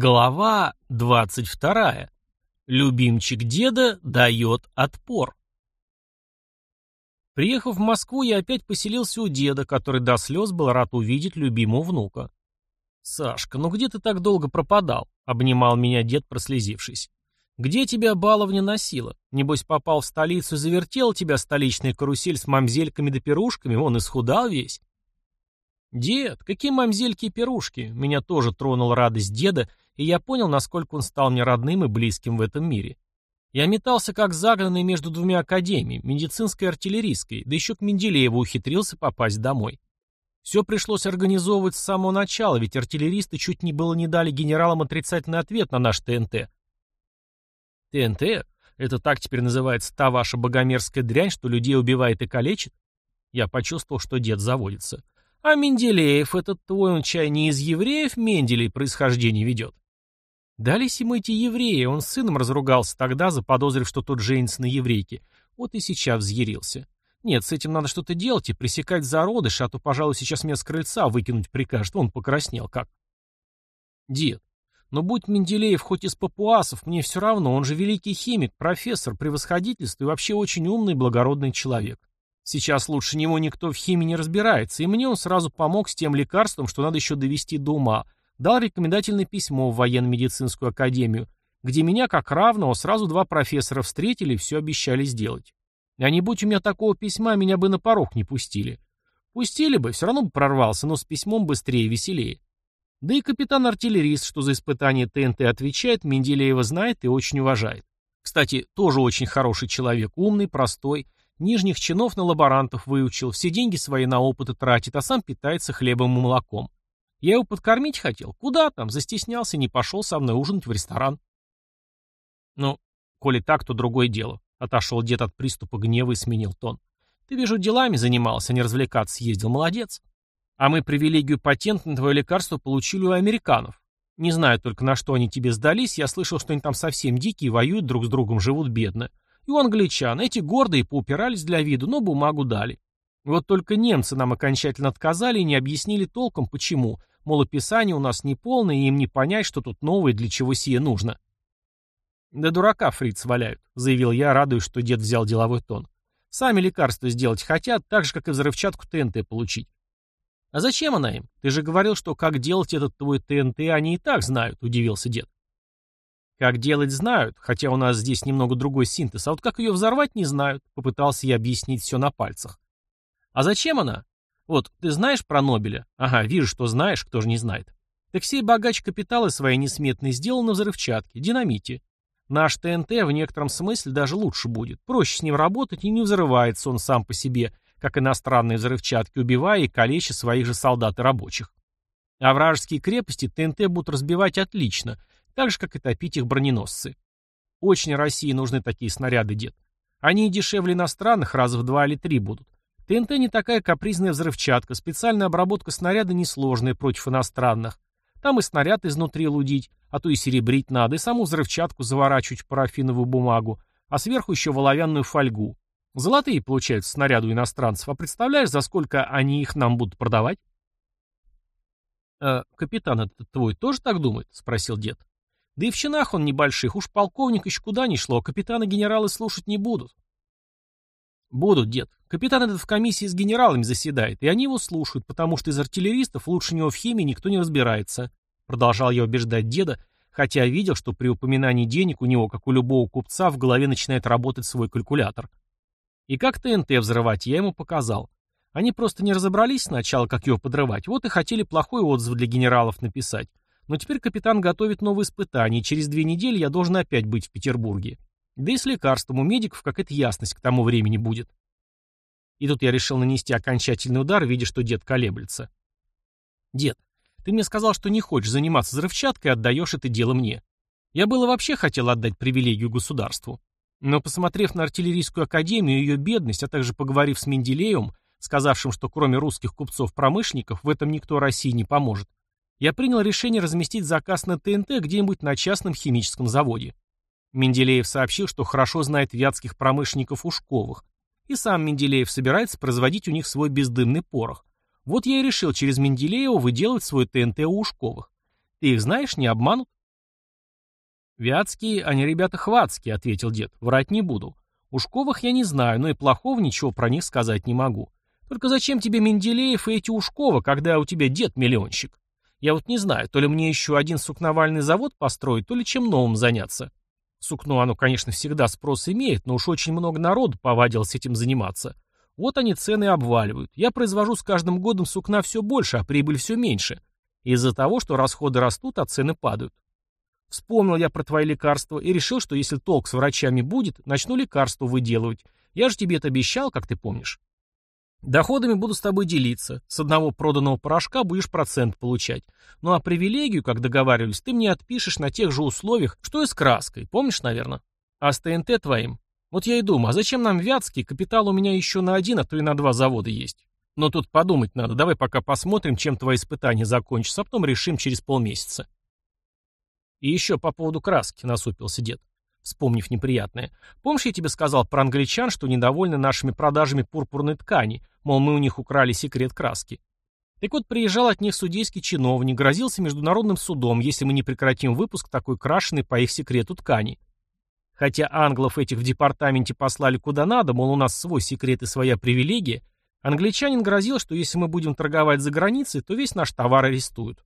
Глава 22. Любимчик деда дает отпор. Приехав в Москву, я опять поселился у деда, который до слез был рад увидеть любимого внука. «Сашка, ну где ты так долго пропадал?» — обнимал меня дед, прослезившись. «Где тебя баловня носила? Небось, попал в столицу и завертел тебя столичный карусель с мамзельками да пирушками, он исхудал весь». «Дед, какие мамзельки и пирушки!» Меня тоже тронула радость деда, и я понял, насколько он стал мне родным и близким в этом мире. Я метался как загнанный между двумя академиями, медицинской и артиллерийской, да еще к Менделееву ухитрился попасть домой. Все пришлось организовывать с самого начала, ведь артиллеристы чуть не было не дали генералам отрицательный ответ на наш ТНТ. ТНТ? Это так теперь называется та ваша богомерзкая дрянь, что людей убивает и калечит? Я почувствовал, что дед заводится. А Менделеев этот твой, он чай не из евреев Менделей происхождение ведет. Дались ему эти евреи, он с сыном разругался тогда, заподозрив, что тот женится на еврейке. Вот и сейчас взъярился. Нет, с этим надо что-то делать и пресекать зародыш, а то, пожалуй, сейчас меня с крыльца выкинуть прикажет. Он покраснел как. Дед, но будь Менделеев хоть из папуасов, мне все равно, он же великий химик, профессор, превосходительство и вообще очень умный благородный человек. Сейчас лучше него никто в химии не разбирается, и мне он сразу помог с тем лекарством, что надо еще довести до ума, дал рекомендательное письмо в военно-медицинскую академию, где меня, как равного, сразу два профессора встретили и все обещали сделать. А не будь у меня такого письма, меня бы на порог не пустили. Пустили бы, все равно бы прорвался, но с письмом быстрее и веселее. Да и капитан-артиллерист, что за испытание ТНТ отвечает, Менделеева знает и очень уважает. Кстати, тоже очень хороший человек, умный, простой, нижних чинов на лаборантов выучил, все деньги свои на опыты тратит, а сам питается хлебом и молоком. Я его подкормить хотел. Куда там? Застеснялся и не пошел со мной ужинать в ресторан. Ну, коли так, то другое дело. Отошел дед от приступа гнева и сменил тон. Ты, вижу, делами занимался, не развлекаться ездил. Молодец. А мы привилегию патент на твое лекарство получили у американцев. Не знаю только, на что они тебе сдались. Я слышал, что они там совсем дикие, воюют друг с другом, живут бедно. И у англичан. Эти гордые поупирались для виду, но бумагу дали. Вот только немцы нам окончательно отказали и не объяснили толком, почему. Мол, описание у нас неполное, и им не понять, что тут новое, для чего сие нужно. «Да дурака фриц валяют», — заявил я, радуясь, что дед взял деловой тон. «Сами лекарства сделать хотят, так же, как и взрывчатку ТНТ получить». «А зачем она им? Ты же говорил, что как делать этот твой ТНТ, они и так знают», — удивился дед. «Как делать знают, хотя у нас здесь немного другой синтез, а вот как ее взорвать не знают», — попытался я объяснить все на пальцах. «А зачем она? Вот, ты знаешь про Нобеля? Ага, вижу, что знаешь, кто же не знает. Так сей богач капиталы свои несметные сделал на взрывчатке, динамите. Наш ТНТ в некотором смысле даже лучше будет. Проще с ним работать, и не взрывается он сам по себе, как иностранные взрывчатки, убивая и калеча своих же солдат и рабочих. А вражеские крепости ТНТ будут разбивать отлично, так же, как и топить их броненосцы. Очень России нужны такие снаряды, дед. Они дешевле иностранных раза в два или три будут. ТНТ не такая капризная взрывчатка, специальная обработка снаряда несложная против иностранных. Там и снаряд изнутри лудить, а то и серебрить надо, и саму взрывчатку заворачивать в парафиновую бумагу, а сверху еще в оловянную фольгу. Золотые получаются снаряды у иностранцев, а представляешь, за сколько они их нам будут продавать? «Э, «Капитан, это твой тоже так думает?» — спросил дед. «Да и в чинах он небольших, уж полковник еще куда ни шло, а капитана генералы слушать не будут». «Будут, дед. Капитан этот в комиссии с генералами заседает, и они его слушают, потому что из артиллеристов лучше него в химии никто не разбирается. Продолжал я убеждать деда, хотя видел, что при упоминании денег у него, как у любого купца, в голове начинает работать свой калькулятор. И как ТНТ взрывать, я ему показал. Они просто не разобрались сначала, как его подрывать, вот и хотели плохой отзыв для генералов написать. Но теперь капитан готовит новые испытания, и через две недели я должен опять быть в Петербурге. Да и с лекарством у медиков какая-то ясность к тому времени будет. И тут я решил нанести окончательный удар, видя, что дед колеблется. «Дед, ты мне сказал, что не хочешь заниматься взрывчаткой, отдаешь это дело мне. Я было вообще хотел отдать привилегию государству. Но, посмотрев на артиллерийскую академию и ее бедность, а также поговорив с Менделеевым, сказавшим, что кроме русских купцов-промышленников в этом никто России не поможет, я принял решение разместить заказ на ТНТ где-нибудь на частном химическом заводе. Менделеев сообщил, что хорошо знает вятских промышленников Ушковых, и сам Менделеев собирается производить у них свой бездымный порох. Вот я и решил через Менделеева выделывать свой ТНТ у Ушковых. Ты их знаешь, не обманут? «Вятские, а не ребята хватские», — ответил дед. «Врать не буду. Ушковых я не знаю, но и плохого ничего про них сказать не могу. Только зачем тебе Менделеев и эти Ушковы, когда у тебя дед-миллионщик? Я вот не знаю, то ли мне еще один сукновальный завод построить, то ли чем новым заняться. Сукно, оно, конечно, всегда спрос имеет, но уж очень много народу повадилось этим заниматься. Вот они цены обваливают. Я произвожу с каждым годом сукна все больше, а прибыль все меньше. Из-за того, что расходы растут, а цены падают. Вспомнил я про твои лекарства и решил, что если толк с врачами будет, начну лекарство выделывать. Я же тебе это обещал, как ты помнишь. Доходами буду с тобой делиться. С одного проданного порошка будешь процент получать. Ну а привилегию, как договаривались, ты мне отпишешь на тех же условиях, что и с краской. Помнишь, наверное? А с ТНТ твоим? Вот я и думаю, а зачем нам Вятский? Капитал у меня еще на один, а то и на два завода есть. Но тут подумать надо. Давай пока посмотрим, чем твои испытания закончатся, а потом решим через полмесяца. И еще по поводу краски, насупился дед вспомнив неприятное. «Помнишь, я тебе сказал про англичан, что недовольны нашими продажами пурпурной ткани, мол, мы у них украли секрет краски?» Так вот, приезжал от них судейский чиновник, грозился международным судом, если мы не прекратим выпуск такой крашеной по их секрету ткани. Хотя англов этих в департаменте послали куда надо, мол, у нас свой секрет и своя привилегия, англичанин грозил, что если мы будем торговать за границей, то весь наш товар арестуют.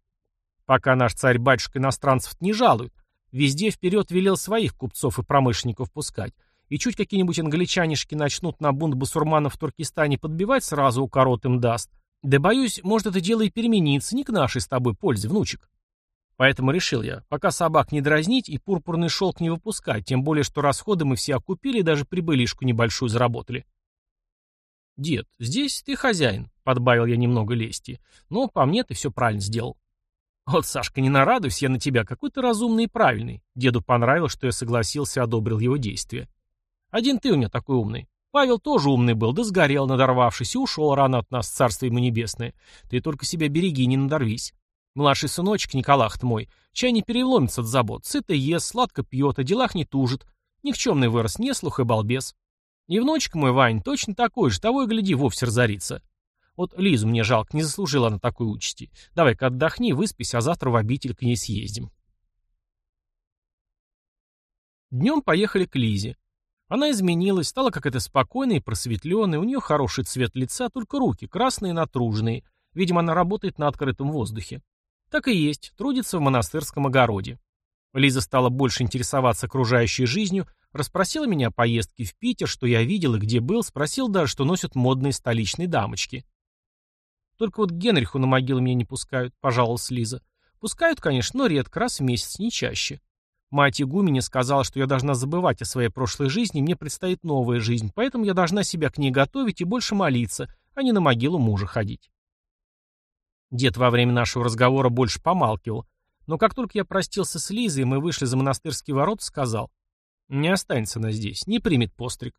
Пока наш царь-батюшка иностранцев не жалует, Везде вперед велел своих купцов и промышленников пускать. И чуть какие-нибудь англичанишки начнут на бунт басурманов в Туркестане подбивать, сразу укорот им даст. Да боюсь, может это дело и переменится, не к нашей с тобой пользе, внучек. Поэтому решил я, пока собак не дразнить и пурпурный шелк не выпускать, тем более, что расходы мы все окупили и даже прибылишку небольшую заработали. «Дед, здесь ты хозяин», — подбавил я немного лести, — «но по мне ты все правильно сделал». Вот, Сашка, не нарадуйся я на тебя, какой ты разумный и правильный. Деду понравилось, что я согласился и одобрил его действия. Один ты у меня такой умный. Павел тоже умный был, да сгорел, надорвавшись, и ушел рано от нас, царство ему небесное. Ты только себя береги, не надорвись. Младший сыночек, Николах ты мой, чай не переломится от забот, сыто ест, сладко пьет, о делах не тужит. Никчемный вырос, не слух и балбес. И внучек мой, Вань, точно такой же, того и гляди, вовсе разорится. Вот Лизу мне жалко, не заслужила она такой участи. Давай-ка отдохни, выспись, а завтра в обитель к ней съездим. Днем поехали к Лизе. Она изменилась, стала как это спокойной и просветленной, у нее хороший цвет лица, только руки красные натруженные. Видимо, она работает на открытом воздухе. Так и есть, трудится в монастырском огороде. Лиза стала больше интересоваться окружающей жизнью, расспросила меня о поездке в Питер, что я видел и где был, спросил даже, что носят модные столичные дамочки. Только вот Генриху на могилу меня не пускают, пожаловалась Лиза. Пускают, конечно, но редко, раз в месяц, не чаще. Мать Игуменя сказала, что я должна забывать о своей прошлой жизни, мне предстоит новая жизнь, поэтому я должна себя к ней готовить и больше молиться, а не на могилу мужа ходить. Дед во время нашего разговора больше помалкивал, но как только я простился с Лизой, и мы вышли за монастырский ворот, сказал, «Не останется она здесь, не примет постриг».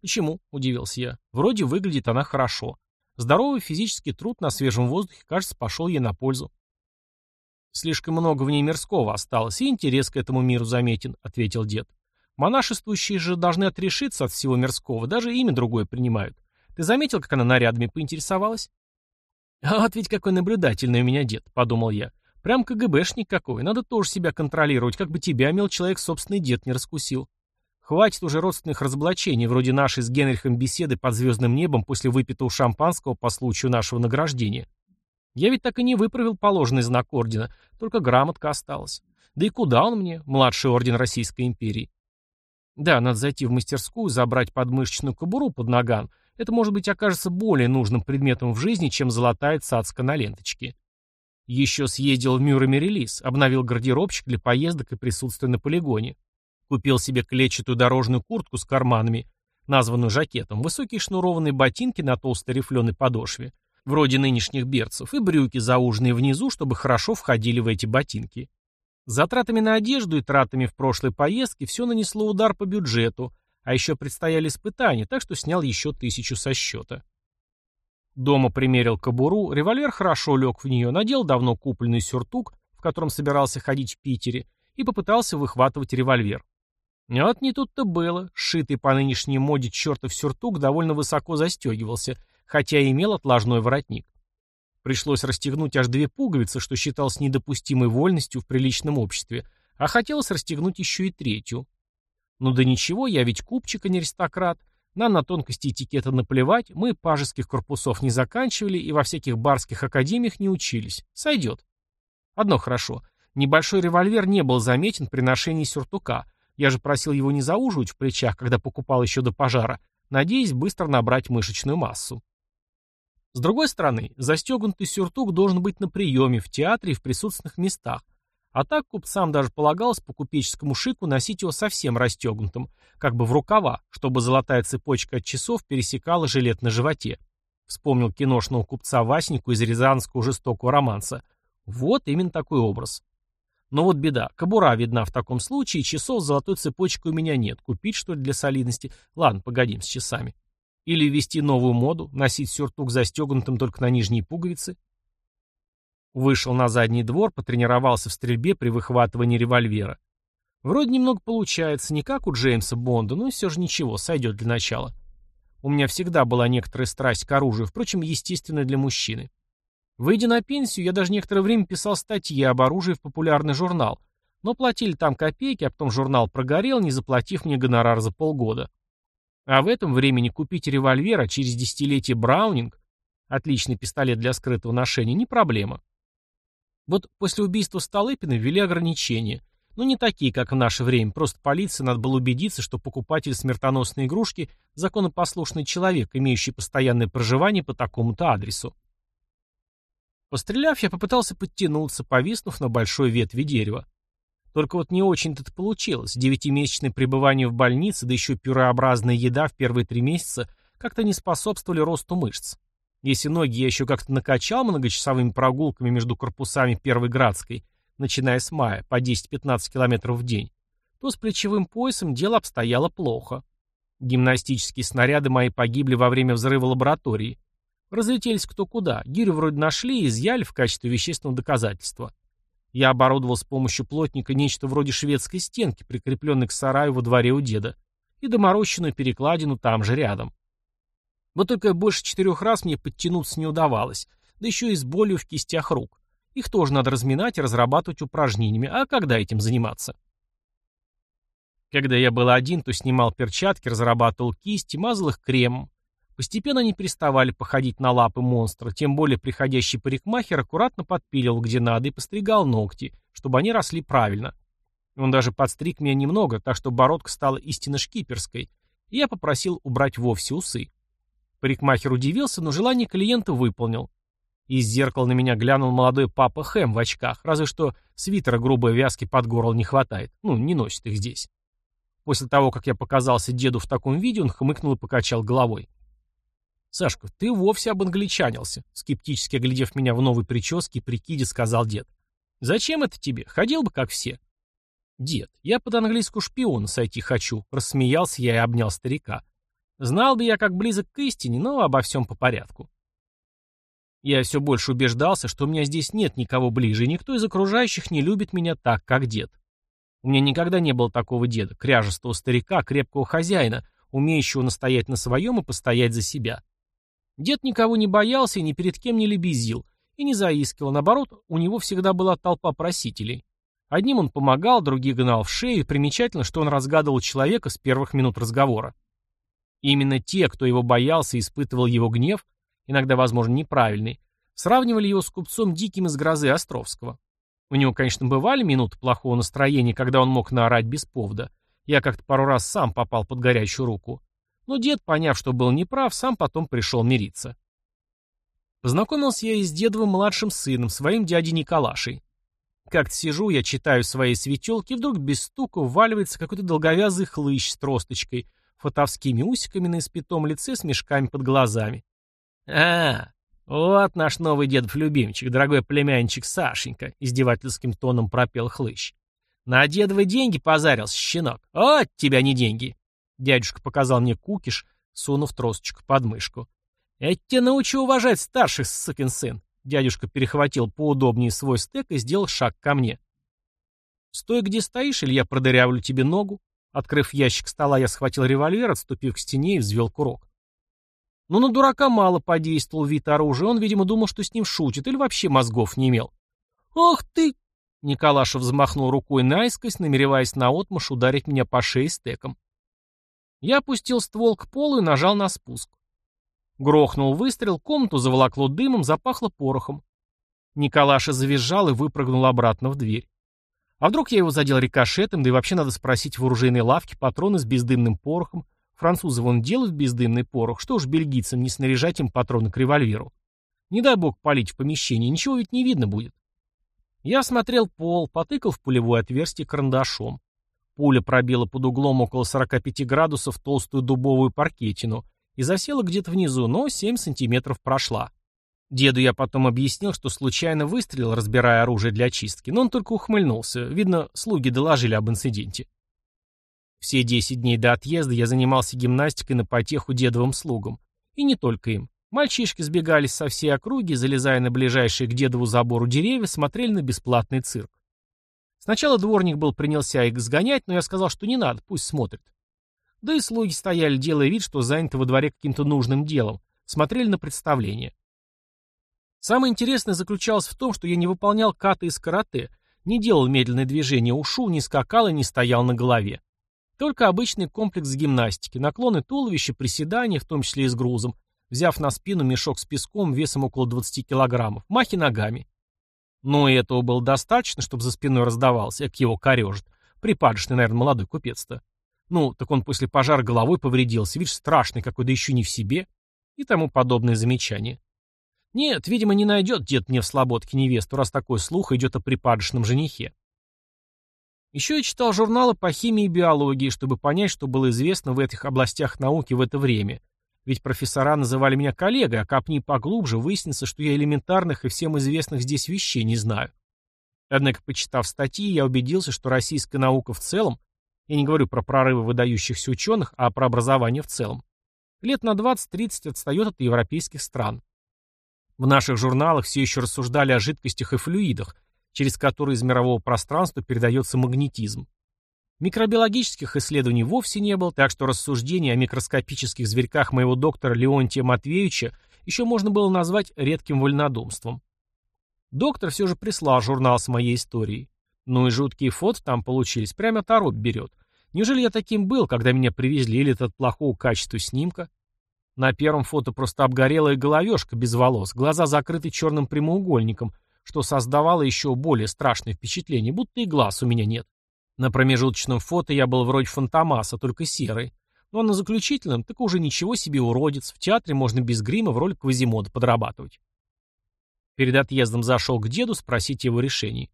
«Почему?» – удивился я. «Вроде выглядит она хорошо. Здоровый физический труд на свежем воздухе, кажется, пошел ей на пользу. «Слишком много в ней мирского осталось, и интерес к этому миру заметен», — ответил дед. «Монашествующие же должны отрешиться от всего мирского, даже имя другое принимают. Ты заметил, как она нарядами поинтересовалась?» «А вот ведь какой наблюдательный у меня дед», — подумал я. «Прям КГБшник какой, надо тоже себя контролировать, как бы тебя, мил человек, собственный дед не раскусил. Хватит уже родственных разоблачений, вроде нашей с Генрихом беседы под звездным небом после выпитого шампанского по случаю нашего награждения. Я ведь так и не выправил положенный знак ордена, только грамотка осталась. Да и куда он мне, младший орден Российской империи? Да, надо зайти в мастерскую, забрать подмышечную кобуру под наган. Это, может быть, окажется более нужным предметом в жизни, чем золотая цацка на ленточке. Еще съездил в Мюррей релиз, обновил гардеробчик для поездок и присутствия на полигоне. Купил себе клетчатую дорожную куртку с карманами, названную жакетом, высокие шнурованные ботинки на толстой рифленой подошве, вроде нынешних берцев, и брюки, зауженные внизу, чтобы хорошо входили в эти ботинки. Затратами на одежду и тратами в прошлой поездке все нанесло удар по бюджету, а еще предстояли испытания, так что снял еще тысячу со счета. Дома примерил кобуру, револьвер хорошо лег в нее, надел давно купленный сюртук, в котором собирался ходить в Питере, и попытался выхватывать револьвер. А вот не тут-то было. Шитый по нынешней моде чертов сюртук довольно высоко застегивался, хотя и имел отложной воротник. Пришлось расстегнуть аж две пуговицы, что считалось недопустимой вольностью в приличном обществе, а хотелось расстегнуть еще и третью. Ну да ничего, я ведь купчик, а не аристократ. Нам на тонкости этикета наплевать, мы пажеских корпусов не заканчивали и во всяких барских академиях не учились. Сойдет. Одно хорошо. Небольшой револьвер не был заметен при ношении сюртука, я же просил его не зауживать в плечах, когда покупал еще до пожара, надеясь быстро набрать мышечную массу. С другой стороны, застегнутый сюртук должен быть на приеме, в театре и в присутственных местах. А так купцам даже полагалось по купеческому шику носить его совсем расстегнутым, как бы в рукава, чтобы золотая цепочка от часов пересекала жилет на животе. Вспомнил киношного купца Васеньку из рязанского жестокого романса. Вот именно такой образ. Но вот беда. Кобура видна в таком случае, часов с золотой цепочкой у меня нет. Купить, что ли, для солидности? Ладно, погодим с часами. Или ввести новую моду, носить сюртук застегнутым только на нижние пуговицы? Вышел на задний двор, потренировался в стрельбе при выхватывании револьвера. Вроде немного получается, не как у Джеймса Бонда, но все же ничего, сойдет для начала. У меня всегда была некоторая страсть к оружию, впрочем, естественная для мужчины. Выйдя на пенсию, я даже некоторое время писал статьи об оружии в популярный журнал, но платили там копейки, а потом журнал прогорел, не заплатив мне гонорар за полгода. А в этом времени купить револьвер, а через десятилетие Браунинг, отличный пистолет для скрытого ношения, не проблема. Вот после убийства Столыпина ввели ограничения. Но не такие, как в наше время, просто полиции надо было убедиться, что покупатель смертоносной игрушки – законопослушный человек, имеющий постоянное проживание по такому-то адресу. Постреляв, я попытался подтянуться, повиснув на большой ветви дерева. Только вот не очень-то это получилось. Девятимесячное пребывание в больнице, да еще пюреобразная еда в первые три месяца как-то не способствовали росту мышц. Если ноги я еще как-то накачал многочасовыми прогулками между корпусами Первой Градской, начиная с мая, по 10-15 километров в день, то с плечевым поясом дело обстояло плохо. Гимнастические снаряды мои погибли во время взрыва лаборатории. Разлетелись кто куда. Гирь вроде нашли и изъяли в качестве вещественного доказательства. Я оборудовал с помощью плотника нечто вроде шведской стенки, прикрепленной к сараю во дворе у деда, и доморощенную перекладину там же рядом. Вот только больше четырех раз мне подтянуться не удавалось, да еще и с болью в кистях рук. Их тоже надо разминать и разрабатывать упражнениями, а когда этим заниматься? Когда я был один, то снимал перчатки, разрабатывал кисти, мазал их кремом, Постепенно они переставали походить на лапы монстра, тем более приходящий парикмахер аккуратно подпилил где надо и постригал ногти, чтобы они росли правильно. Он даже подстриг меня немного, так что бородка стала истинно шкиперской, и я попросил убрать вовсе усы. Парикмахер удивился, но желание клиента выполнил. Из зеркала на меня глянул молодой папа Хэм в очках, разве что свитера грубой вязки под горло не хватает, ну, не носит их здесь. После того, как я показался деду в таком виде, он хмыкнул и покачал головой. «Сашка, ты вовсе обангличанился», — скептически оглядев меня в новой прическе и прикиде, сказал дед. «Зачем это тебе? Ходил бы, как все». «Дед, я под английскую шпиона сойти хочу», — рассмеялся я и обнял старика. «Знал бы я, как близок к истине, но обо всем по порядку». Я все больше убеждался, что у меня здесь нет никого ближе, и никто из окружающих не любит меня так, как дед. У меня никогда не было такого деда, кряжестого старика, крепкого хозяина, умеющего настоять на своем и постоять за себя. Дед никого не боялся и ни перед кем не лебезил, и не заискивал, наоборот, у него всегда была толпа просителей. Одним он помогал, других гнал в шею, и примечательно, что он разгадывал человека с первых минут разговора. Именно те, кто его боялся и испытывал его гнев, иногда, возможно, неправильный, сравнивали его с купцом Диким из «Грозы» Островского. У него, конечно, бывали минуты плохого настроения, когда он мог наорать без повода. Я как-то пару раз сам попал под горячую руку. Но дед, поняв, что был неправ, сам потом пришел мириться. Познакомился я и с дедовым младшим сыном, своим дядей Николашей. Как-то сижу, я читаю свои светелки, вдруг без стука вваливается какой-то долговязый хлыщ с тросточкой, фотовскими усиками на испятом лице с мешками под глазами. а вот наш новый дедов любимчик, дорогой племянчик Сашенька», — издевательским тоном пропел хлыщ. «На дедовы деньги позарился, щенок. От тебя не деньги!» Дядюшка показал мне кукиш, сунув тросточку под мышку. «Я тебя научу уважать старших, сукин сын!» Дядюшка перехватил поудобнее свой стек и сделал шаг ко мне. «Стой, где стоишь, или я продырявлю тебе ногу!» Открыв ящик стола, я схватил револьвер, отступив к стене и взвел курок. Но на дурака мало подействовал вид оружия, он, видимо, думал, что с ним шутит, или вообще мозгов не имел. «Ох ты!» Николашев взмахнул рукой наискось, намереваясь наотмашь ударить меня по шее стеком. Я опустил ствол к полу и нажал на спуск. Грохнул выстрел, комнату заволокло дымом, запахло порохом. Николаша завизжал и выпрыгнул обратно в дверь. А вдруг я его задел рикошетом, да и вообще надо спросить в оружейной лавке патроны с бездымным порохом. Французы вон делают бездымный порох, что уж бельгийцам не снаряжать им патроны к револьверу. Не дай бог палить в помещении, ничего ведь не видно будет. Я смотрел пол, потыкал в пулевое отверстие карандашом. Пуля пробила под углом около 45 градусов толстую дубовую паркетину и засела где-то внизу, но 7 сантиметров прошла. Деду я потом объяснил, что случайно выстрелил, разбирая оружие для чистки, но он только ухмыльнулся. Видно, слуги доложили об инциденте. Все 10 дней до отъезда я занимался гимнастикой на потеху дедовым слугам. И не только им. Мальчишки сбегались со всей округи, залезая на ближайшие к дедову забору деревья, смотрели на бесплатный цирк. Сначала дворник был принялся их сгонять, но я сказал, что не надо, пусть смотрит. Да и слуги стояли, делая вид, что заняты во дворе каким-то нужным делом, смотрели на представление. Самое интересное заключалось в том, что я не выполнял каты из карате, не делал медленные движения ушу, не скакал и не стоял на голове. Только обычный комплекс гимнастики, наклоны туловища, приседания, в том числе и с грузом, взяв на спину мешок с песком весом около 20 килограммов, махи ногами. Но и этого было достаточно, чтобы за спиной раздавался, как его корежит. Припадочный, наверное, молодой купец-то. Ну, так он после пожара головой повредился, видишь, страшный какой-то еще не в себе. И тому подобные замечания. Нет, видимо, не найдет дед мне в слободке невесту, раз такой слух идет о припадочном женихе. Еще я читал журналы по химии и биологии, чтобы понять, что было известно в этих областях науки в это время – ведь профессора называли меня коллегой, а копни поглубже, выяснится, что я элементарных и всем известных здесь вещей не знаю. Однако, почитав статьи, я убедился, что российская наука в целом, я не говорю про прорывы выдающихся ученых, а про образование в целом, лет на 20-30 отстает от европейских стран. В наших журналах все еще рассуждали о жидкостях и флюидах, через которые из мирового пространства передается магнетизм. Микробиологических исследований вовсе не было, так что рассуждения о микроскопических зверьках моего доктора Леонтия Матвеевича еще можно было назвать редким вольнодумством. Доктор все же прислал журнал с моей историей. Ну и жуткие фото там получились, прямо торопь берет. Неужели я таким был, когда меня привезли, или этот плохого качества снимка? На первом фото просто обгорелая головешка без волос, глаза закрыты черным прямоугольником, что создавало еще более страшное впечатление, будто и глаз у меня нет. На промежуточном фото я был вроде фантомаса, только серый. Но на заключительном так уже ничего себе уродец, в театре можно без грима в роли Квазимода подрабатывать. Перед отъездом зашел к деду спросить его решений.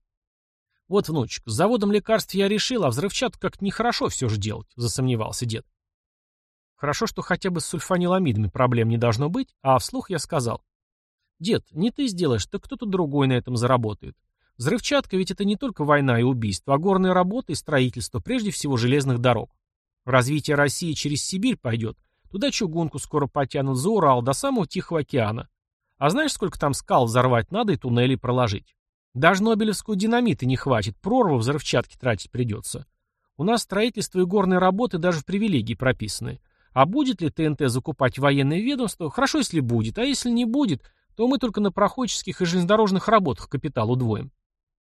«Вот, внучек, с заводом лекарств я решил, а взрывчатку как-то нехорошо все же делать», — засомневался дед. «Хорошо, что хотя бы с сульфаниламидами проблем не должно быть, а вслух я сказал. Дед, не ты сделаешь, так кто-то другой на этом заработает. Взрывчатка ведь это не только война и убийство, а горная работа и строительство, прежде всего железных дорог. Развитие России через Сибирь пойдет. Туда чугунку скоро потянут за Урал, до самого Тихого океана. А знаешь, сколько там скал взорвать надо и туннелей проложить? Даже Нобелевского динамита не хватит, прорву взрывчатки тратить придется. У нас строительство и горные работы даже в привилегии прописаны. А будет ли ТНТ закупать военное ведомство? Хорошо, если будет, а если не будет, то мы только на проходческих и железнодорожных работах капитал удвоим.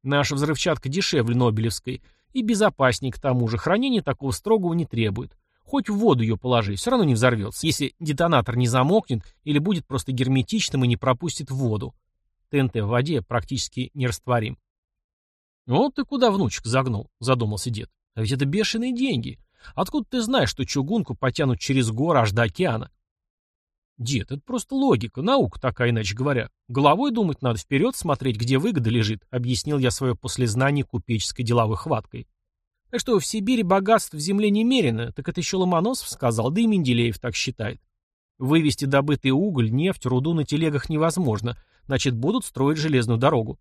Наша взрывчатка дешевле Нобелевской и безопаснее к тому же. Хранение такого строгого не требует. Хоть в воду ее положи, все равно не взорвется, если детонатор не замокнет или будет просто герметичным и не пропустит воду. ТНТ в воде практически нерастворим. «Вот ты куда, внучек, загнул», — задумался дед. «А ведь это бешеные деньги. Откуда ты знаешь, что чугунку потянут через горы аж до океана?» Дед, это просто логика, наука такая, иначе говоря. Головой думать надо вперед, смотреть, где выгода лежит, объяснил я свое послезнание купеческой деловой хваткой. Так что в Сибири богатств в земле немерено, так это еще Ломоносов сказал, да и Менделеев так считает. Вывести добытый уголь, нефть, руду на телегах невозможно, значит, будут строить железную дорогу.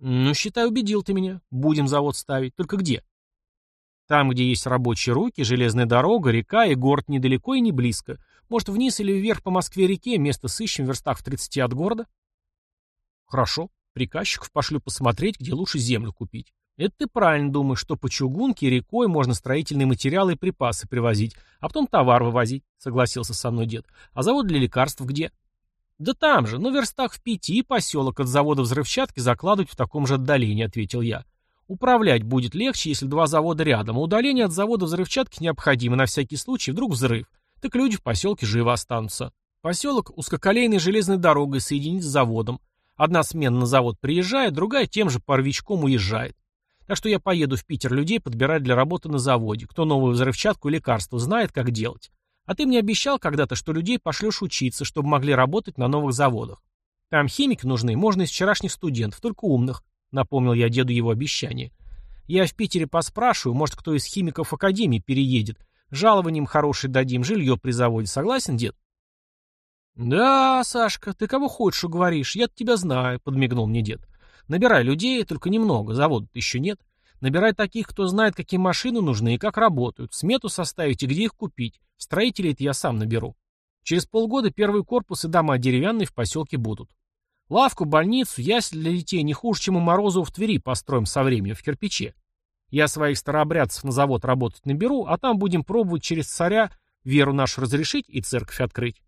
Ну, считай, убедил ты меня. Будем завод ставить. Только где? Там, где есть рабочие руки, железная дорога, река и город недалеко и не близко. Может, вниз или вверх по Москве-реке место сыщем в верстах в 30 от города? Хорошо. Приказчиков пошлю посмотреть, где лучше землю купить. Это ты правильно думаешь, что по чугунке рекой можно строительные материалы и припасы привозить, а потом товар вывозить, согласился со мной дед. А завод для лекарств где? Да там же, но верстах в пяти поселок от завода взрывчатки закладывать в таком же отдалении, ответил я. Управлять будет легче, если два завода рядом, а удаление от завода взрывчатки необходимо на всякий случай, вдруг взрыв так люди в поселке живо останутся. Поселок узкоколейной железной дорогой соединит с заводом. Одна смена на завод приезжает, другая тем же паровичком уезжает. Так что я поеду в Питер людей подбирать для работы на заводе. Кто новую взрывчатку и лекарство знает, как делать. А ты мне обещал когда-то, что людей пошлешь учиться, чтобы могли работать на новых заводах. Там химики нужны, можно из вчерашних студентов, только умных. Напомнил я деду его обещание. Я в Питере поспрашиваю, может, кто из химиков Академии переедет, Жалованием хорошее дадим, жилье при заводе. Согласен, дед? Да, Сашка, ты кого хочешь уговоришь, я тебя знаю, подмигнул мне дед. Набирай людей, только немного, завода еще нет. Набирай таких, кто знает, какие машины нужны и как работают, смету составить и где их купить. Строителей-то я сам наберу. Через полгода первый корпус и дома деревянные в поселке будут. Лавку, больницу, ясли для детей не хуже, чем у Морозова в Твери построим со временем в кирпиче. Я своих старообрядцев на завод работать наберу, а там будем пробовать через царя веру нашу разрешить и церковь открыть.